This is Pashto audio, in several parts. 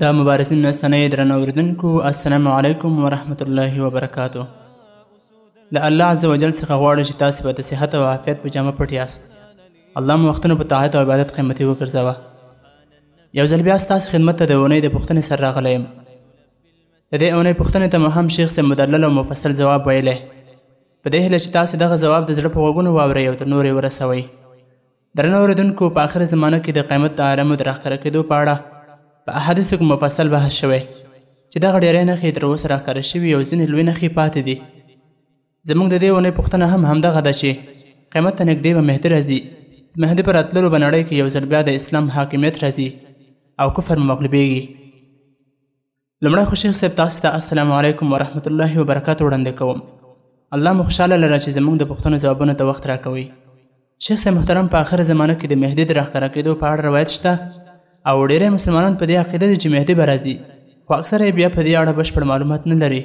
د مبارزین نستنۍ درنو اوریدونکو السلام علیکم ورحمت الله وبرکاتو له الله عز وجل څخه غواړو چې تاسو به د صحت او عافیت په جامه پټ یاست الله مو وختونه په طاعت او عبادت قیمتي وګرځوه یو ځل بیا ستاسو خدمت ته د اونۍ د پوښتنې سره راغلی یم د دې اونۍ پوښتنې ته مو هم شیخ صاحب مدلل او مفصل ځواب ویلی په دې هیله چې تاسو دغه ځواب د زړه په غوږونو واورئ او د نورې ورسوئ درنو اوریدونکو په اخره زمانه کې د قیامت د عالمو د راښکاره کېدو په اړه په احادیثو کې مفصل بحث شوی چې دغه ډېری نښې تر اوسه راښکاره شوي او ځینې لوی نښې پاتې دي زموږ د دې اونۍ پوښتنه هم همدغه ده چې قیامت ته نږدې به مهدي راځي د مهدي په راتللو به نړۍ کې یو ځل بیا د اسلام حاکمیت راځي او کفر مغلوبېږي لمړی خو شیخ صاحب تاسو ته السلام علیکم ورحمت الله وبرکاته وړاندې کوم الله مو خوشاله لره چې زموږ د پوښتنو ځوابونو ته وخت راکوي شیخ صاحب محترم په آخره زمانه کې د مهدي د راښکاره کېدو په اړه روایت شته او ډېری مسلمانان په دې عقیده دي چې مهدي به راځي خو اکثره یې بیا په دې اړه بشپړ معلومات نه لري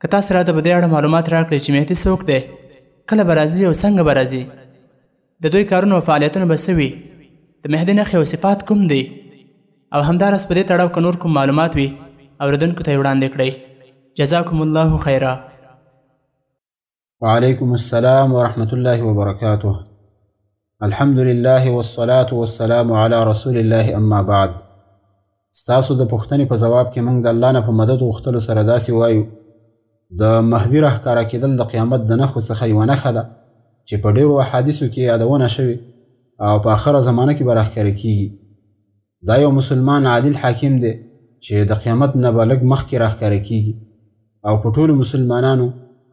که تاسو راته په دې اړه معلومات راکړئ چې مهدي څوک دی کله به راځي او څنګه به راځي د دوی کارونه او فعالیتونه به څه وي د مهدي نښې او صفات کوم دی او همداراز په دې تړاو که نور کوم معلومات وي اوریدونکو ته یې وړاندې کړئ جزاکم الله خیرا وعليكم السلام ورحمة الله وبركاته الحمد لله والصلاة والسلام على رسول الله أما بعد ستاسو د پوښتنې په ځواب کې موږ د الله نه په مدد غوښتلو سره داسې وایو د مهدي راهکاره کېدل د قیامت د نښو څخه یوه نښه ده چې په ډېرو احادیثو کې یادونه شوې او په آخره زمانه کې به راښکاره کیږي دا یو مسلمان عادل حاکم دی چې د قیامت نه به لږ مخکې راښکاره کیږي او په ټولو مسلمانانو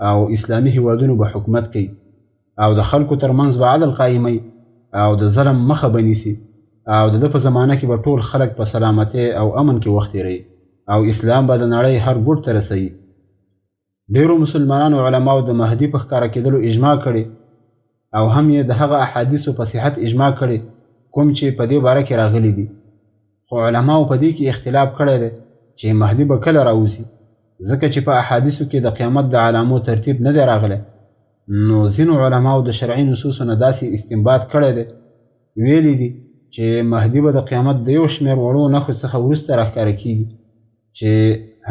او اسلامي هیوادونو به حکومت کوي او د خلکو ترمنځ به عدل قایموي او د ظلم مخه به نیسي او د ده په زمانه کې به ټول خلک په سلامتۍ او امن کې وخت تېروي او اسلام به د نړۍ هر ګوټ ته رسوي ډېرو مسلمانانو علماو د مهدي په ښکاره کېدلو اجماع کړې او هم یې د هغه احادیثو په صحت اجماع کړې کوم چې په دې باره کې راغلي دي خو علماو په دې کې اختلاف کړی دی چې مهدي به کله راوځي ځکه چې په احادیثو کې د قیامت د علامو ترتیب نه دی راغلی نو ځینو علماو د شرعي نصوصو نه داسې استنباط کړی دی ویلي دي چې مهدي به د قیامت د یو شمېر وړو نښو څخه وروسته راښکاره کیږي چې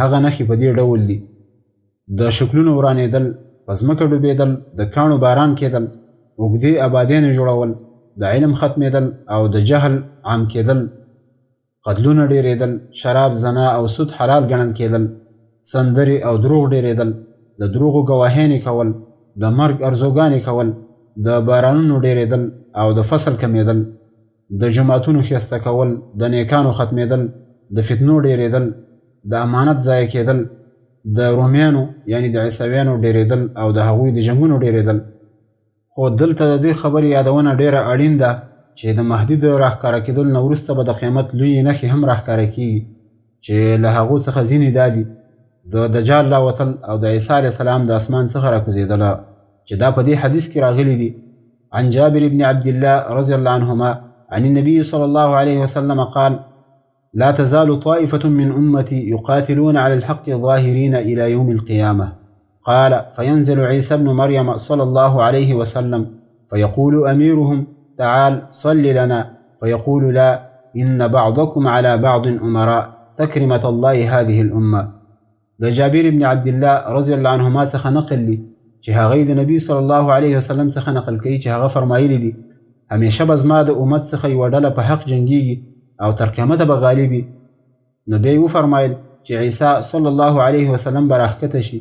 هغه نښې په دې ډول دي د شکلونو ورانېدل په ځمکه ډوبېدل د کاڼو باران کېدل اوږدې آبادیانې جوړول د علم ختمېدل او د جهل عام کېدل قتلونه ډېرېدل شراب زنا او سود حلال ګڼل کېدل سندرې او دروغ ډېرېدل د دروغو ګواهیانې کول د مرګ ارزوګانې کول د بارانونو ډېرېدل او د فصل کمېدل د جماعتونو خسته کول د نیکانو ختمېدل د فتنو ډېرېدل د امانت ضایع کېدل د رومیانو یعنی د عیسویانو ډېرېدل او د هغوی د جنگونو ډېرېدل خو دلته د دې خبرې یادونه ډېره اړین ده چې د مهدي د راښکاره کېدل نه وروسته به د قیامت لویې نښې هم راښکاره کیږي چې له هغو څخه ځینې دا دي د دجال راوتل او د عیسی علیه السلام د اسمان څخه راکوزېدله چې دا په دې حدیث کې راغلي دي عن جابر بن عبد الله رضی الله عنهما عن النبي صلى الله عليه وسلم قال لا تزال طائفة من أمتي يقاتلون على الحق ظاهرين إلى يوم القيامة قال فينزل عيسى بن مريم صلى الله عليه وسلم فيقول أميرهم تعال صل لنا فيقول لا إن بعضكم على بعض أمراء تكرمة الله هذه الأمة د جابر ابن عبد الله رضی الله عنهما څخه نقل دي چې هغه د نبی صلی الله علیه وسلم څخه نقل کوي چې هغه فرمایلی دي همیشه به زما د امت څخه یو ډله په حق جنگیږي او تر قیامت به غالبي نو بیا یې وفرمایل چې عیسی صلی الله علیه وسلم به راښکته شي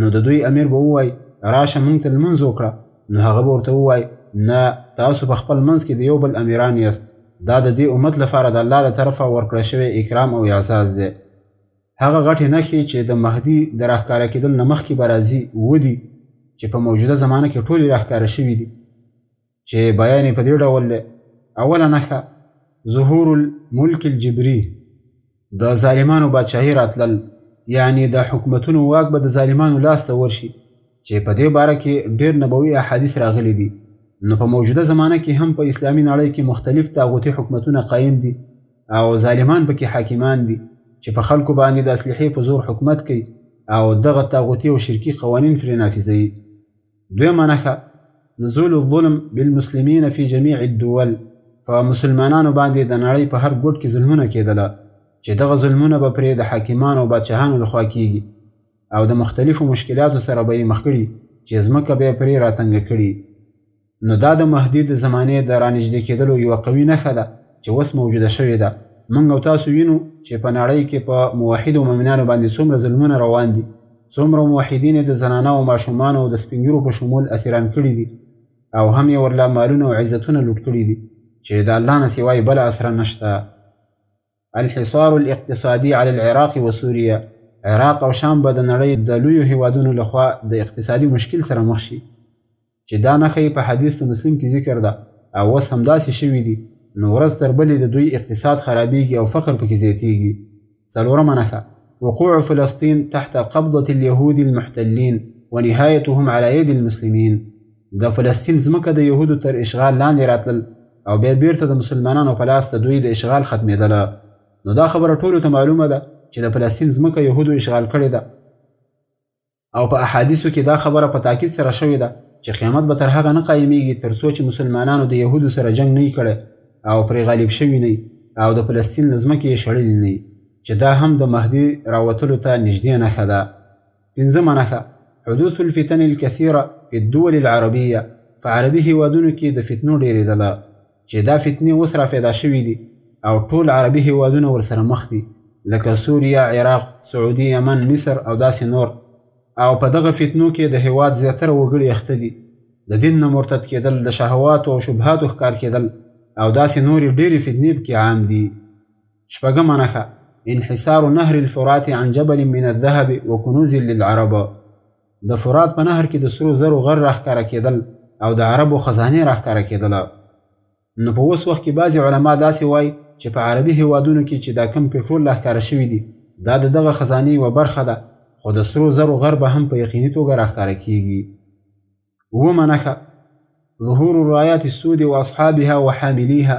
نو د دوی امیر به ووایي راشه مونږ ته لمونځ وکړه نو هغه به ورته ووایي نه تاسو په خپل منځ کې د یو بل امیران یاست دا د دې امت لپاره د الله له طرفه ورکړی شوی اکرام او اعزاز دی هغه غټې نښې چې د مهدي د راښکاره کېدل نه مخکې به راځي ودي چې په موجوده زمانه کې ټولې راښکاره شوي دي چې بیان یې په دې ډول دی اوله نښه ظهور الملک الجبري د ظالمانو بادشاهي راتلل یعنی د حکومتونو واک به د ظالمانو لاس ته ورشي چې په دې باره کې ډېر نبوي احادیث راغلي دي نو په موجوده زمانه کې هم په اسلامي نړۍ کې مختلف تاغوتي حکومتونه قایم دي او ظالمان پکې حاکمان دي چې په خلکو باندې د اسلحې په زور حکومت کوي او دغه تاغوتي او شرکي قوانین فرې نافذوي دویمه نښه نزول الظلم بالمسلمین فی جمیع الدول په مسلمانانو باندې د نړۍ په هر ګوټ کې ظلمونه کېدله چې دغه ظلمونه به پرې د حاکمانو او بادشاهانو لخوا کیږي او د مختلفو مشکلاتو سره به یې مخ کړي چې ځمکه به یې پرې راتنګه کړي نو دا د مهدي د زمانې د رانږدې کېدلو یوه قوي نښه ده چې اوس موجوده شوې ده موږ او تاسو وینو چې په نړۍ کې په موحدو مؤمنانو باندې څومره ظلمونه روان دي څومره موحدین یې د زنانه او ماشومانو او د سپینګیرو په شمول اسیران کړي دي او هم یې ورله مالونه او عزتونه لوټ کړي دي چې د الله نه سوای بل اسره نشته الحصار الاقتصادي على العراق وسوريا عراق او شام به د نړۍ د لویو هیوادونو لخوا د اقتصادي مشکل سره مخ شي چې دا نښه یې په حدیث مسلم کې ذکر ده او اوس همداسې شوي دي نو ورځ تر بلې د دوی اقتصاد خرابېږي او فقر پکې زیاتېږي څلورمه نښه وقوع فلسطین تحت قبضة اليهود المحتلین ونهایتهم على يد المسلمین د فلسطین ځمکه د یهودو تر اشغال لاندې راتلل او بیا بیرته د مسلمانانو په لاس د دوی د اشغال ختمېدله نو دا خبره ټولو ته معلومه ده چې د فلسطین ځمکه یهودو اشغال کړې ده او په احادیثو کې دا خبره په تاکید سره شوې ده چې قیامت به تر هغه نه قایمیږي تر څو چې مسلمانانو د یهودو سره جنگ نه کړي او پرې غالب شوي نه او د فلسطین له ځمکې یې شړلي نه چې دا هم د مهدي راوتلو ته نږدې نښه ده پنځمه نښه حدوث الفتن الكثيره في الدول العربيه په عربي هیوادونو کې د فتنو ډېرېدله چې دا فتنې اوس را پیدا شوي دي او ټول عربي هیوادونه ورسره مخ دي لکه سوریه، عراق، سعودي، یمن، مصر او داسې نور او په دغه فتنو کې د هیواد زیاتره وګړي اخته دي. د دین نه مرتد کېدل، د شهواتو او شبهاتو ښکار کېدل او داسې نورې ډېرې فتنې پکې عام دي. شپږمه نښه، انحصار نهر الفرات عن جبل من الذهب وکنوز للعرب د فرات په نهر کې د سرو زرو غر راښکاره کېدل او د عربو خزانې راښکاره کېدله نو په اوس وخت کې بعضې علما داسې وایي چې په عربي هیوادونو کې چې دا کم پټرول راښکاره شوي دي دا د دغه خزانې یوه برخه ده خو د سرو زرو غر به هم په یقیني توګه راښکاره کیږي اوومه نښه ظهور الرايات السود واصحابها وحامليها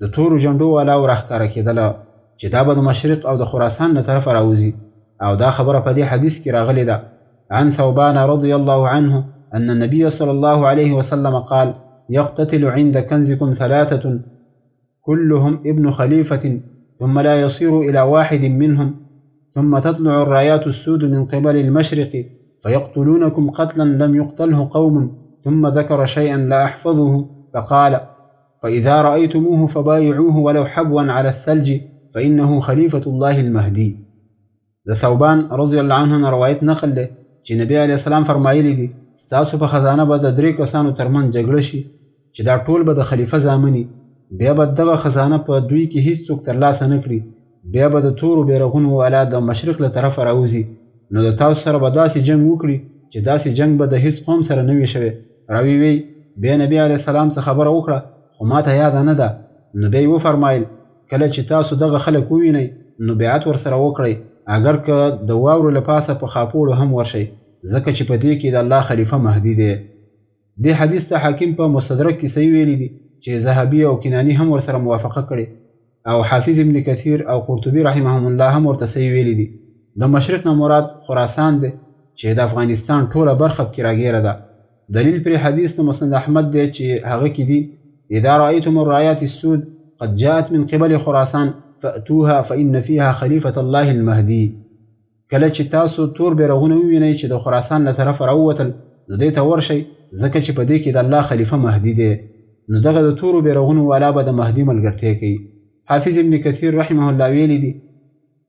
د تورو جنډو والا او راخکاره کېدله چې دا به د مشرق او د خراسان له طرفه راوځي او دا خبره په دې حدیث کې راغلې ده عن ثوبان رضي الله عنه أن النبي صلى الله عليه وسلم قال يقتتل عند كنزكم ثلاثة كلهم ابن خليفة ثم لا يصير إلى واحد منهم ثم تطلع الرايات السود من قبل المشرق فيقتلونكم قتلا لم يقتله قوم ثم ذكر شيئا لا أحفظه فقال فإذا رأيتموه فبايعوه ولو حبوا على الثلج فإنه خليفة الله المهدي د ثوبان رضی الله عنه نه روایت نقل دی چې نبی علی السلام فرمایلی دي ستاسو په خزانه به د درې کسانو ترمن جګړه شي چې دا ټول به د خلیفه زامني بیا به دغه خزانه په دوی کې هیڅ څوک ترلاسه نه کړي بیا به د تورو بیرغونو والا د مشرق له طرفه راوځي نو د تاسو سره به داسې جنگ وکړي چې داسې جنگ به د هیڅ قوم سره نه وي شوی راوی وی بیا نبی علیه السلام څه خبره وکړه خو ما ته یاده نه ده نو بیا یې وفرمایل کله چې تاسو دغه خلک ووینئ نو بیعت ورسره وکړئ اګر که د واورو له پاسه په خاپوړو هم ورشئ ځکه چې په دې کې د الله خلیفه مهدي دی دې حدیث ته حاکم په مستدرک کې صحیح ویلي دي چې ذهبي او کناني هم ورسره موافقه کړې او حافظ ابن کثیر او قرطبي رحمهم الله هم ورته صحیح ویلي دي د مشرق نه مراد خراسان دی چې د افغانستان ټوله برخه پکې راګیره ده دلیل پر حدیث د مسند احمد دی چې هغه کې دي اذا رايتم الرايات السود قد جاءت من قبل خراسان فاتوها فان فيها خليفه الله المهدي کله چې تاسو تور بیرغونه ووینئ چې د خراسان له طرفه راووتل نو دې ته ورشئ ځکه چې په دې کې د الله خلیفه مهدي دی نو دغه د تورو بیرغونو والا به د مهدي ملګرتیا کوي حافظ ابن کثیر رحمه الله ویلی دی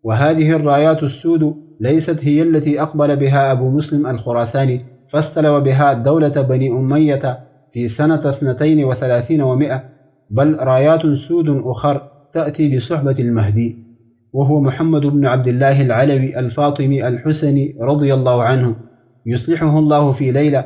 وهذه الرايات السود ليست هي التي أقبل بها أبو مسلم الخراساني فاستلوا بها دولة بني أمية في سنة 32 ومئة بل رايات سود أخر تأتي بصحبة المهدي وهو محمد بن عبد الله العلوي الفاطمي الحسني رضي الله عنه يصلحه الله في ليلة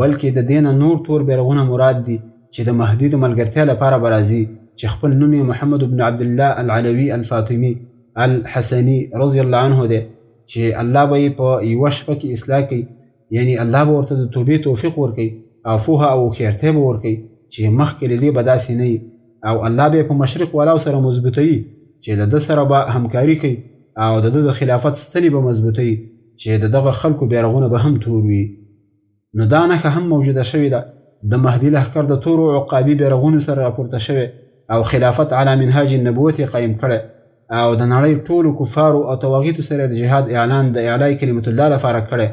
بلکې د دې نه نور تور بیرغونه مراد دي چې د مهدي د ملګرتیا لپاره به راځي چې خپل نوم یې محمد بن عبدالله العلوي الفاطمي الحسني رضي الله عنه دی چې الله به یې په یوه شپه کې اصلاح کوي یعنی الله به ورته د توبې توفیق ورکوي او فوه او هوښیارتیا به ورکوي چې مخکې له دې به داسې نه وي او الله به یې په مشرق والاو سره مضبوطوي چې د ده سره به همکاري کوي او د ده د خلافت ستنې به مضبوطوي چې د دغه خلکو بیرغونه به هم تور وي نو دا نښه هم موجوده شوې ده د مهدي لښکر د تورو عقابي بیرغونو سره راپورته شوی او خلافت علی منهاج النبوت یې قایم کړی او د نړۍ ټولو کفارو او تواغیتو سره د جهاد اعلان د اعلای کلمت الله لپاره کړی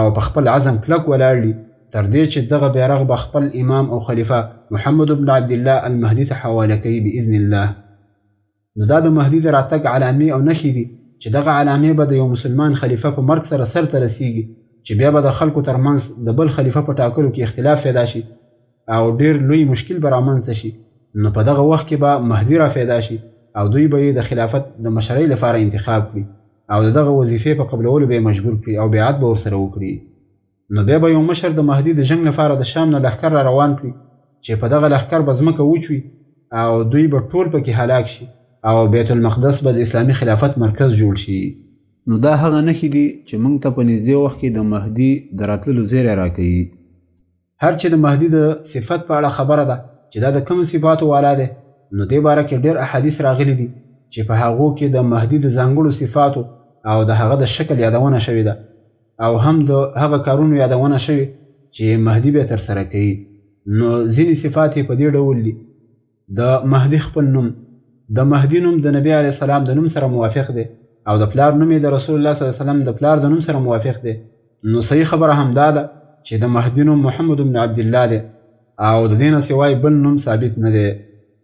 او په خپل عزم کلک ولاړ دي تر دې چې دغه بیرغ به خپل امام او خلیفه محمد بن عبدالله المهدي ته حواله کوي باذن الله نو دا د مهدي د راتګ علامې او نښې دي چې دغه علامې به د یو مسلمان خلیفه په مرګ سره سر ته رسیږي چې بیا به د خلکو ترمنځ د بل خلیفه په ټاکلو کې اختلاف پیدا شي او ډیر لوی مشکل به رامنځته شي نو په دغه وخت کې به مهدي را پیدا شي او دوی به یې د خلافت د مشرۍ لپاره انتخاب کړي او د دغه وظیفې په قبلولو به یې مجبور کړي او بیعت به ورسره وکړي نو بیا به یو مشر د مهدي د جنګ لپاره د شام نه لښکر را روان کړي چې په دغه لښکر به ځمکه وچوي او دوی به ټول پکې هلاک شي او بیت المقدس به د اسلامي خلافت مرکز جوړ شي. نو دا هغه نښې دي چې موږ ته په نږدې وخت کې د مهدي د راتللو زیری راکوي. هر چې د مهدي د صفت په اړه خبره ده چې دا د کومو صفاتو والا دی، نو دې باره کې ډېر احادیث راغلي دي چې په هغو کې د مهدي د ځانګړو صفاتو او د هغه د شکل یادونه شوې ده. او هم د هغه کارونو یادونه شوې چې مهدي به ترسره کوي نو ځینې صفات یې په دې ډول دي د مهدي خپل نوم د مهدي نوم د نبی علیه السلام د نوم سره موافق دی او د پلار نوم یې د رسول الله صلی الله علیه وسلم د پلار د نوم سره موافق دی نو صحیح خبره هم دا ده چې د مهدي نوم محمد بن عبدالله دی او د دې نه سوای بل نوم ثابت نه دی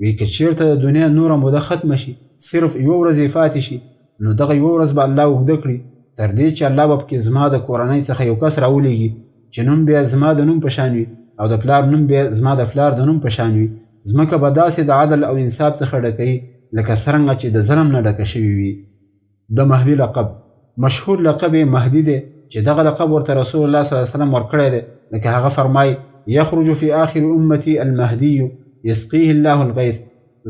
وی که چیرته د دنیا نوره موده ختمه شي صرف یو ورځ یې پاتې شي نو دغه یو ورځ به الله اوږده کړي تر دې چې الله به پکې زما د کورنۍ څخه یو کس راولېږي چې نوم بیا زما د نوم په شان وي او د پلار نوم بیا زما د پلار د نوم په شان وي ځمکه به داسې د عدل او انصاف څخه ډکوي لکه څرنګه چې د ظلم نه ډکه شوې وي د مهدی لقب مشهور لقب یې مهدی دی چې دغه لقب ورته رسول الله صلی الله علیه وسلم ورکړی دی لکه هغه فرمایي یخرج فی آخر امتی المهدی یسقیه الله الغیث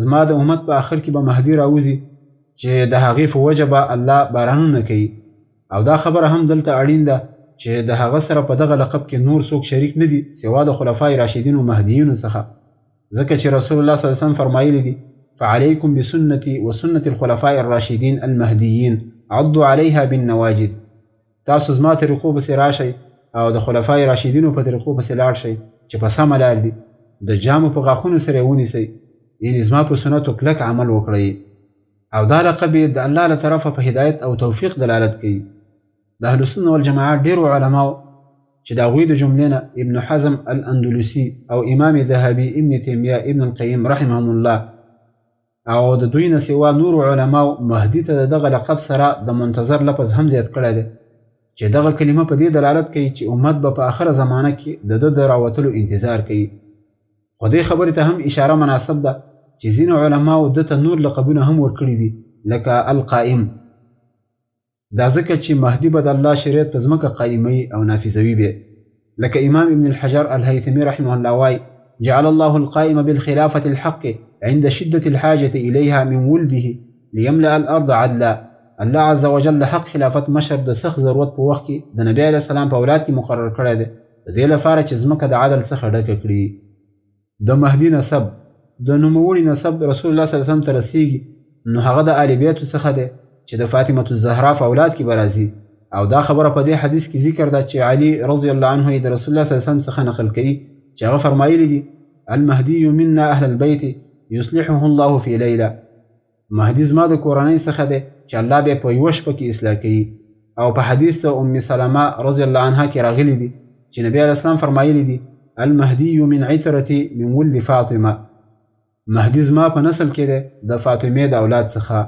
زما د امت په آخر کې به مهدی راوځي چې د هغې په وجه به الله بارانونه کوي او دا خبره هم دلته اړین ده چې د هغه سره په دغه لقب کې نور څوک شریک نه دي سوا د خلفای راشدینو مهدیینو څخه ځکه چې رسول الله صلی الله علیه وسلم فرمایلی دي فعليكم بسنتي وسنة الخلفاء الراشدين المهديين عضوا عليها بالنواجذ تاسو زما طریقو پسې راشئ او د خلفای راشدینو په طریقو پسې لاړ شئ چې په سمه لار دي د جامو په غاښونو سره یې ونیسئ یعنې زما په سنتو کلک عمل وکړئ او دا لقب د الله له طرفه په هدایت او توفیق دلالت کوي د اهل سنت والجماعت ډیرو علماو چې دا غوی د جملې نه ابن حزم الاندلسی او امام ذهبی ابن تیمیه ابن القیم رحمهم الله او د دوی نه سوا نور علماو مهدی ته دغه لقب سره د منتظر لفظ هم زیات کړی دی چې دغه کلمه په دې دلالت کوي چې امت به په اخره زمانه کې د ده د راوتلو انتظار کوي خو دې خبرې ته هم اشاره مناسب ده چې ځینو علماو ده ته نور لقبونه هم ورکړي دي لکه القائم دا ځکه چې مهدی به د الله شریعت په ځمکه قایموي او نافذوي به لکه امام ابن الحجر الهیثمي رحمه الله وای جعل الله القائم بالخلافة الحق عند شدة الحاجة إليها من ولده ليملأ الأرض عدلا الله عز وجل د حق خلافت مشر د سخت ضرورت په وخت کې د نبی علیه السلام په اولاد کې مقرر کړی دی د دې لپاره چې ځمکه د عدل څخه ډکه کړي د مهدي نسب د نوموړي نسب رسول الله صلی الله علیه وسلم ته رسیږي نو هغه د آل بیتو څخه دی چې د فاطمه الزهرا په اولاد کې به راځي او دا خبره په دې حدیث کې ذکر ده چې علي رضی الله عنه یې د رسول الله صلی الله علیه وسلم څخه نقل کوي چې هغه فرمایلی دي المهدي منا اهل البيت يصلحه الله في ليله مهدی زما د کورنۍ څخه دی چې الله به په یوه شپه کې اصلاح کوي او په حدیث ته ام سلمه رضی الله عنها کې راغلي دي چې نبی علیه السلام فرمایلی دي المهدی من عترتي من ولد فاطمه مهدی زما په نسل کې دی د فاطمه د اولاد څخه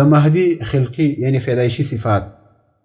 د مهدی خلقي یعنی پیدایشي صفات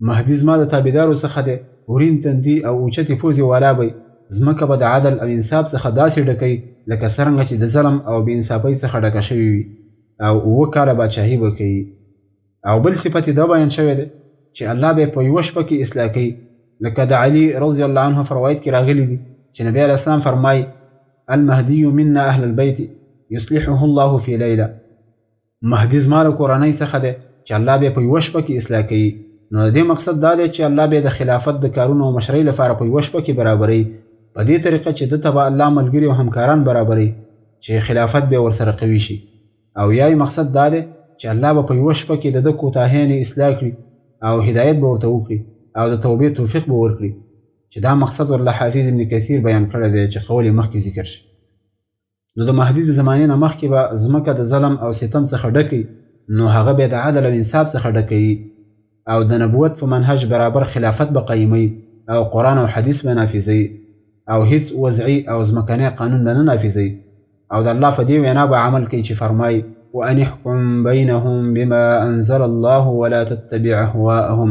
مهدي زما د تابعدارو څخه دی، ورین تندی او اوچتې پوزې والا به ځمکه به د عدل او انصاف څخه داسې ډکوي لکه څرنګه چې د ظلم او بې انصافۍ څخه ډکه شوې وي او اووه کاله باچاهي به کوي او بل صفت یې دا بیان شوی دی چې الله به په یوه شپه کې اصلاح کوي لکه د علي رضی الله عنه په روایت کې راغلي دي چې نبی علیه السلام فرمایي المهدي منا اهل البيت يصلحه الله في ليله مهدي زما له کورنۍ څخه دی چې الله به په یوه شپه کې اصلاح کوي نو د دې مقصد دا دی چې الله به د خلافت د کارونو او مشرۍ لپاره په یوه شپه کې برابري په دې طریقه چې د تبا الله ملګری او همکاران برابري چې خلافت به ورسره قوي شي او یا مقصد دا دی چې الله به په یوه شپه کې د د کوتاهیانې اصلاح کړي او هدایت به ورته وکړي او د توبې توفیق به ورکړي چې دا مقصد ورله حافظ ابن کثیر بیان کړی دی چې قول مخکې ذکر شي نو د مهدي د زمانې نه مخکې به ځمکه د ظلم او ستم څخه ډکې نو هغه به د عدل او انصاف څخه ډکې او د نبوت په منهج برابر خلافت به قایمي او قرآن او حدیث به نافذي او هیڅ وضعي او ځمکنی قانون به نه نافذي او د الله په دې وینا به عمل کوي چې فرمایي وأن احكم بينهم بما أنزل الله ولا تتبع أهواءهم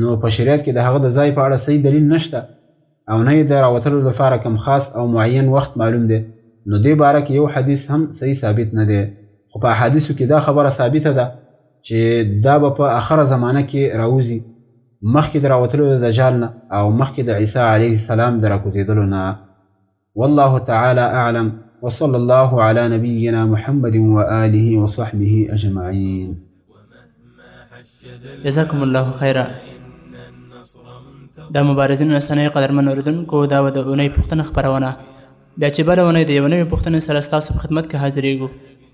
نو په شریعت کې د هغه د ځای په اړه صحیح دلیل نشته او نه یې د راوتلو لپاره کم خاص او معین وخت معلوم دی نو دې باره کې یو حدیث هم صحیح ثابت نه دی خو په احادیثو کې دا خبره ثابته ده چې دا به په اخره زمانه کې راوځي مخکې د راوتلو د دجال نه او مخکې د عیسی علیه السلام د راکوزېدلو نه والله تعالی اعلم وصلى الله على نبينا محمد وآله وصحبه اجمعين جزاكم الله خيرا د مبارزین رسنۍ قدرمن اوریدونکو دا و د اونۍ پوښتنه خپرونه بیا چې بله اونۍ د یو نوې پوښتنې سره ستاسو په خدمت کې حاضرېږو